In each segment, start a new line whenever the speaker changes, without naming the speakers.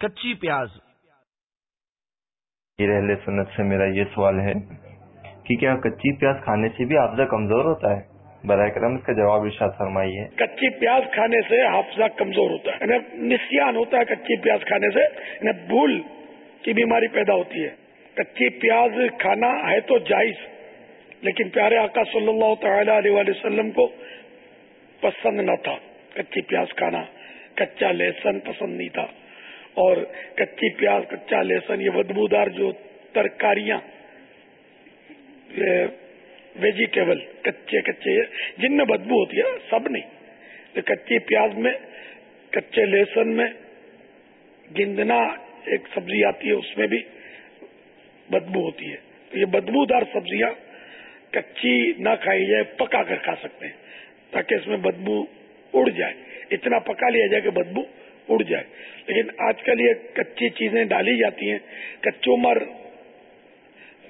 کچی پیاز۔
اہل سنت سے میرا یہ سوال ہے کہ کیا کچی پیاز کھانے سے بھی حافظہ کمزور ہوتا ہے؟ برائے کرم اس کا جواب ارشاد فرمائیے۔
کچی پیاز کھانے سے حافظہ کمزور ہوتا ہے۔ یعنی نسیان ہوتا ہے کچی پیاز کھانے سے۔ یعنی بھول کی بیماری پیدا ہوتی ہے۔ کچی پیاز کھانا ہے تو جائز لیکن پیارے آقا صلی اللہ تعالی علیہ وسلم کو پسند نہ تھا۔ کچی پیاز کھانا کچا لہسن پسند نہیں تھا۔ اور کچی پیاز، کچا لہسن، یہ بدبودار جو ترکاریاں ویجیٹیبل کچے کچے، جن میں بدبو ہوتی ہے سب نہیں۔ کچی پیاز میں، کچے لہسن میں گندنا ایک سبزی آتی ہے، اس میں بھی بدبو ہوتی ہے۔ تو یہ بدبودار سبزیاں کچی نہ کھائی جائے، پکا کر کھا سکتے ہیں، تاکہ اس میں بدبو اڑ جائے۔ اتنا پکا لیا جائے کہ بدبو اڑ جائے۔ لیکن آج کل یہ کچی چیزیں ڈالی جاتی ہیں۔ کچو مر،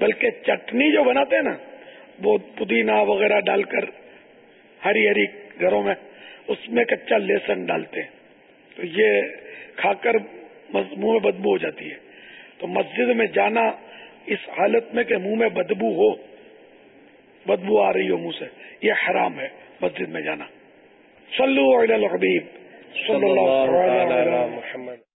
بلکہ چٹنی جو بناتے ہیں نا، وہ پودینہ وغیرہ ڈال کر ہری ہری گھروں میں، اس میں کچا لہسن ڈالتے ہیں۔ تو یہ کھا کر منہ میں بدبو ہو جاتی ہے۔ تو مسجد میں جانا اس حالت میں کہ منہ میں بدبو ہو، بدبو آ رہی ہو منہ سے، یہ حرام ہے مسجد میں جانا۔ صلو علی الحبیب۔ صلی اللہ علیہ محمد.